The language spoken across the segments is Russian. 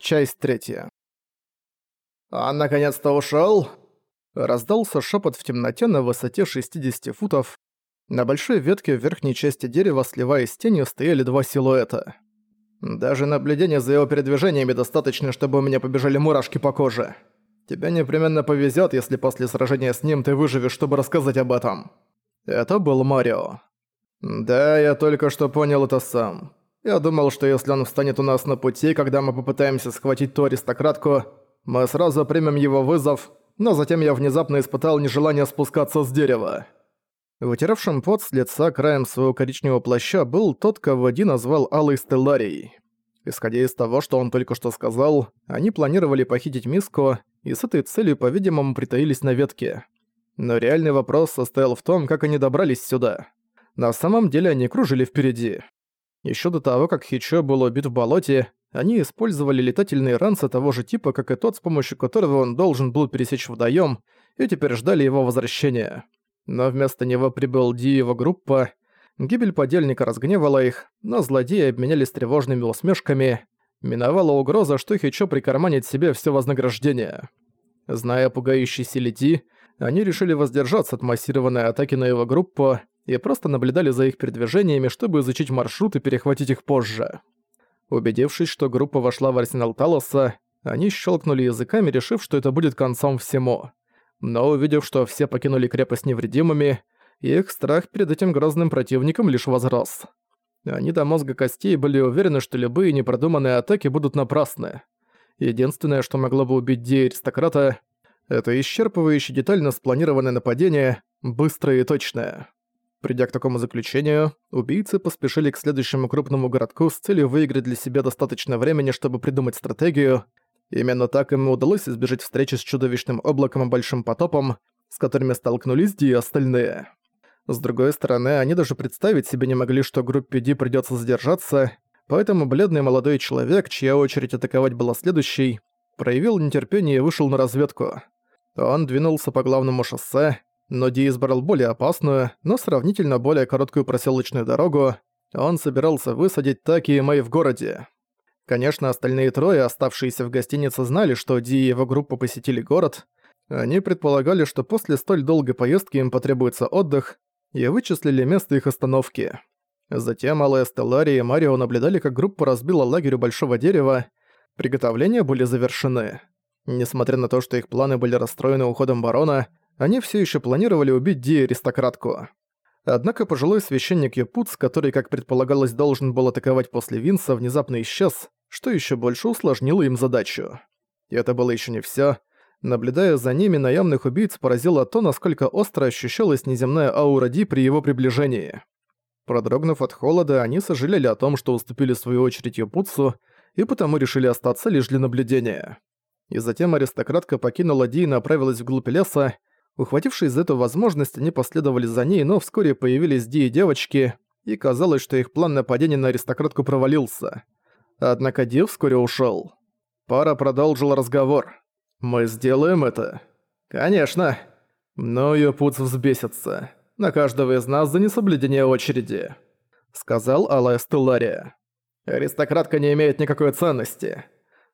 Часть третья. «Он наконец-то ушёл?» Раздался шепот в темноте на высоте 60 футов. На большой ветке в верхней части дерева, сливаясь с тенью, стояли два силуэта. Даже наблюдение за его передвижениями достаточно, чтобы у меня побежали мурашки по коже. Тебе непременно повезет, если после сражения с ним ты выживешь, чтобы рассказать об этом. Это был Марио. Да, я только что понял это сам. Я думал, что если он встанет у нас на пути, когда мы попытаемся схватить ту аристократку, мы сразу примем его вызов, но затем я внезапно испытал нежелание спускаться с дерева. Вытиравшим пот с лица краем своего коричневого плаща был тот, кого Ди назвал Алой Стелларией. Исходя из того, что он только что сказал, они планировали похитить Миску, и с этой целью, по-видимому, притаились на ветке. Но реальный вопрос состоял в том, как они добрались сюда. На самом деле они кружили впереди. Еще до того, как Хичо был убит в болоте, они использовали летательные ранцы того же типа, как и тот, с помощью которого он должен был пересечь вдвоём, и теперь ждали его возвращения. Но вместо него прибыл Ди и его группа. Гибель подельника разгневала их, но злодеи обменялись тревожными усмешками. Миновала угроза, что Хичо прикарманит себе все вознаграждение. Зная пугающей силе Ди, они решили воздержаться от массированной атаки на его группу, и просто наблюдали за их передвижениями, чтобы изучить маршрут и перехватить их позже. Убедившись, что группа вошла в арсенал Талоса, они щелкнули языками, решив, что это будет концом всему. Но увидев, что все покинули крепость невредимыми, их страх перед этим грозным противником лишь возрос. Они до мозга костей были уверены, что любые непродуманные атаки будут напрасны. Единственное, что могло бы убить Ди аристократа, это исчерпывающее детально спланированное нападение, быстрое и точное. Придя к такому заключению, убийцы поспешили к следующему крупному городку с целью выиграть для себя достаточно времени, чтобы придумать стратегию. Именно так им удалось избежать встречи с чудовищным облаком и большим потопом, с которыми столкнулись Ди и остальные. С другой стороны, они даже представить себе не могли, что группе Ди придётся задержаться, поэтому бледный молодой человек, чья очередь атаковать была следующей, проявил нетерпение и вышел на разведку. Он двинулся по главному шоссе, но Ди избрал более опасную, но сравнительно более короткую проселочную дорогу. Он собирался высадить Таки и Мэй в городе. Конечно, остальные трое, оставшиеся в гостинице, знали, что Ди и его группа посетили город. Они предполагали, что после столь долгой поездки им потребуется отдых, и вычислили место их остановки. Затем Алая Стеллари и Марио наблюдали, как группа разбила лагерь у большого дерева. Приготовления были завершены. Несмотря на то, что их планы были расстроены уходом барона, они все еще планировали убить Ди-аристократку. Однако пожилой священник Япуц, который, как предполагалось, должен был атаковать после Винса, внезапно исчез, что еще больше усложнило им задачу. И это было еще не все. Наблюдая за ними, наемных убийц поразило то, насколько остро ощущалась неземная аура Ди при его приближении. Продрогнув от холода, они сожалели о том, что уступили свою очередь Япуцу, и потому решили остаться лишь для наблюдения. И затем аристократка покинула Ди и направилась вглубь леса, Ухватившись за эту возможность, они последовали за ней, но вскоре появились Ди и девочки, и казалось, что их план нападения на аристократку провалился. Однако Ди вскоре ушёл. Пара продолжила разговор. «Мы сделаем это?» «Конечно!» «Но её путь взбесится. На каждого из нас за несоблюдение очереди», — сказал Алая Стеллария. «Аристократка не имеет никакой ценности.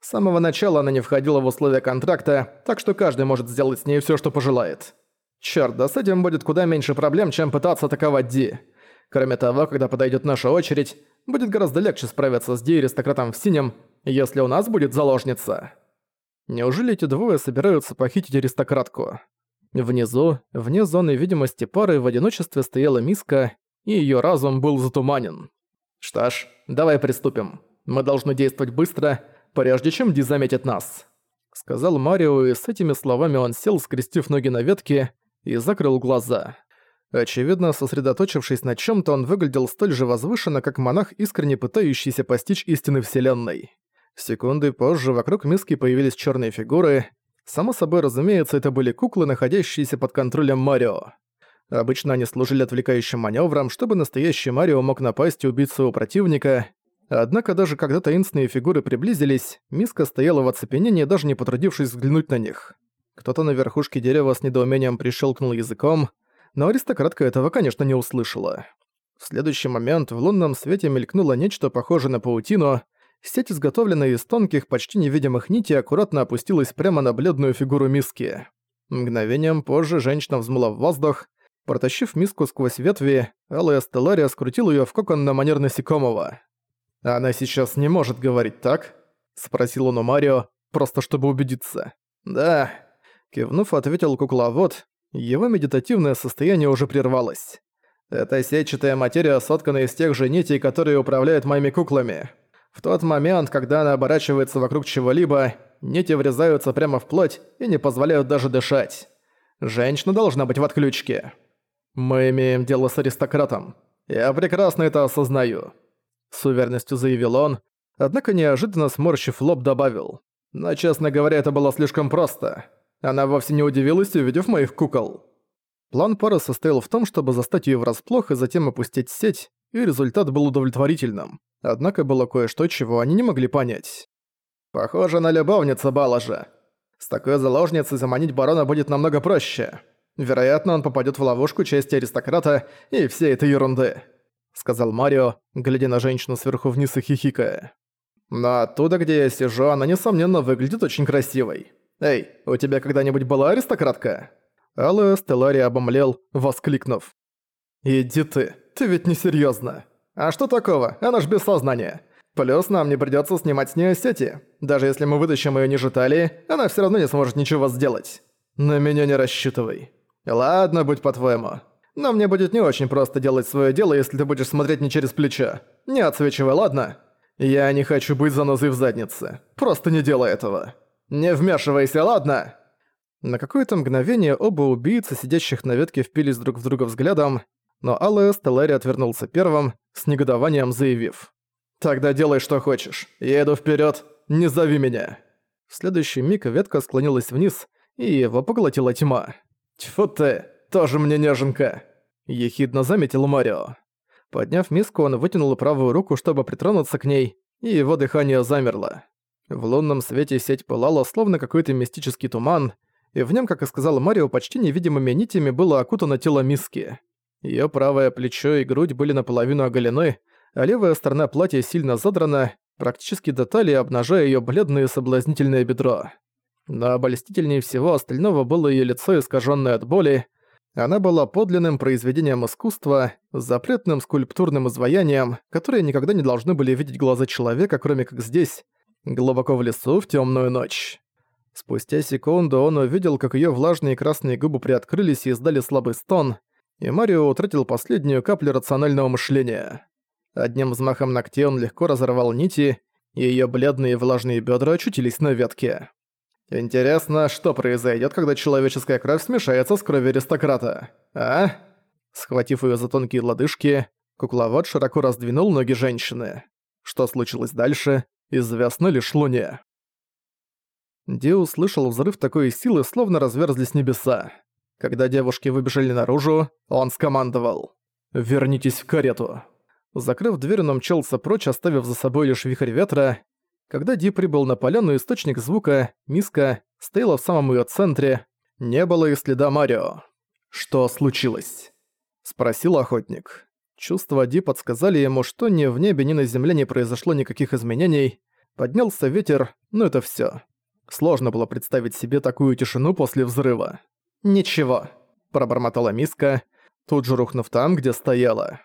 С самого начала она не входила в условия контракта, так что каждый может сделать с ней всё, что пожелает. Чёрт, да с этим будет куда меньше проблем, чем пытаться атаковать Ди. Кроме того, когда подойдет наша очередь, будет гораздо легче справиться с Ди аристократом в синем, если у нас будет заложница. Неужели эти двое собираются похитить аристократку? Внизу, вне зоны видимости пары, в одиночестве стояла миска, и её разум был затуманен. Что ж, давай приступим. Мы должны действовать быстро, прежде чем Ди заметит нас», — сказал Марио, и с этими словами он сел, скрестив ноги на ветке, и закрыл глаза. Очевидно, сосредоточившись на чем то он выглядел столь же возвышенно, как монах, искренне пытающийся постичь истины Вселенной. Секунды позже вокруг миски появились черные фигуры. Само собой, разумеется, это были куклы, находящиеся под контролем Марио. Обычно они служили отвлекающим маневром, чтобы настоящий Марио мог напасть и убить своего противника, Однако даже когда таинственные фигуры приблизились, Миска стояла в оцепенении, даже не потрудившись взглянуть на них. Кто-то на верхушке дерева с недоумением прищелкнул языком, но аристократка этого, конечно, не услышала. В следующий момент в лунном свете мелькнуло нечто похожее на паутину, Сеть, изготовленная из тонких, почти невидимых нитей, аккуратно опустилась прямо на бледную фигуру миски. Мгновением позже женщина взмыла в воздух. Протащив миску сквозь ветви, Алая Стеллария скрутил её в кокон на манер насекомого. «Она сейчас не может говорить так?» — спросил он у Марио, просто чтобы убедиться. «Да», — кивнув, ответил кукловод. Его медитативное состояние уже прервалось. «Это сетчатая материя соткана из тех же нитей, которые управляют моими куклами. В тот момент, когда она оборачивается вокруг чего-либо, нити врезаются прямо в плоть и не позволяют даже дышать. Женщина должна быть в отключке. Мы имеем дело с аристократом. Я прекрасно это осознаю. С уверенностью заявил он, однако неожиданно сморщив лоб добавил. Но, честно говоря, это было слишком просто. Она вовсе не удивилась, увидев моих кукол. План пары состоял в том, чтобы застать ее врасплох и затем опустить сеть, и результат был удовлетворительным. Однако было кое-что, чего они не могли понять. «Похоже на любовница Балажа. С такой заложницей заманить барона будет намного проще. Вероятно, он попадет в ловушку части аристократа и всей этой ерунды», — сказал Марио, глядя на женщину сверху вниз и хихикая. «Но оттуда, где я сижу, она, несомненно, выглядит очень красивой. Эй, у тебя когда-нибудь была аристократка?» Алло Стеллари обомлел, воскликнув. «Иди ты, ты ведь не серьёзно. А что такого? Она ж без сознания. Плюс нам не придётся снимать с неё сети. Даже если мы вытащим её ниже талии, она всё равно не сможет ничего сделать. На меня не рассчитывай. Ладно, будь по-твоему. Но мне будет не очень просто делать своё дело, если ты будешь смотреть не через плечо. Не отсвечивай, ладно? Я не хочу быть занозой в заднице. Просто не делай этого. Не вмешивайся, ладно? На какое-то мгновение оба убийцы, сидящих на ветке, впились друг в друга взглядом, но Алле Стеллари отвернулся первым, с негодованием заявив. «Тогда делай, что хочешь. Я иду вперед. Не зови меня!» В следующий миг ветка склонилась вниз, и его поглотила тьма. «Тьфу ты, тоже мне неженка!» Ехидно заметил Марио. Подняв миску, он вытянул правую руку, чтобы притронуться к ней, и его дыхание замерло. В лунном свете сеть пылала, словно какой-то мистический туман, и в нем, как и сказал Марио, почти невидимыми нитями было окутано тело миски. Её правое плечо и грудь были наполовину оголены, а левая сторона платья сильно задрана, практически до талии обнажая её бледное соблазнительное бедро. Но обольстительнее всего остального было её лицо, искажённое от боли. Она была подлинным произведением искусства, запретным скульптурным изваянием, которые никогда не должны были видеть глаза человека, кроме как здесь, глубоко в лесу в тёмную ночь. Спустя секунду он увидел, как её влажные красные губы приоткрылись и издали слабый стон, и Марио утратил последнюю каплю рационального мышления. Одним взмахом ногтей он легко разорвал нити, и её бледные влажные бёдра очутились на ветке. «Интересно, что произойдёт, когда человеческая кровь смешается с кровью аристократа, а?» Схватив её за тонкие лодыжки, кукловод широко раздвинул ноги женщины. Что случилось дальше, известно лишь Луне. Ди услышал взрыв такой силы, словно разверзлись небеса. Когда девушки выбежали наружу, он скомандовал «Вернитесь в карету». Закрыв дверь, он мчался прочь, оставив за собой лишь вихрь ветра. Когда Ди прибыл на поляну, источник звука, миска, стояла в самом ее центре. Не было и следа Марио. «Что случилось?» — спросил охотник. Чувства Ди подсказали ему, что ни в небе, ни на земле не произошло никаких изменений. Поднялся ветер, но это всё. Сложно было представить себе такую тишину после взрыва. «Ничего», – пробормотала миска, тут же рухнув там, где стояла.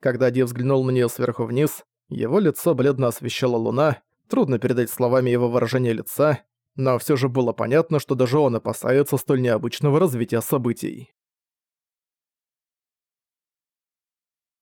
Когда Ди взглянул на неё сверху вниз, его лицо бледно освещала луна, трудно передать словами его выражение лица, но всё же было понятно, что даже он опасается столь необычного развития событий.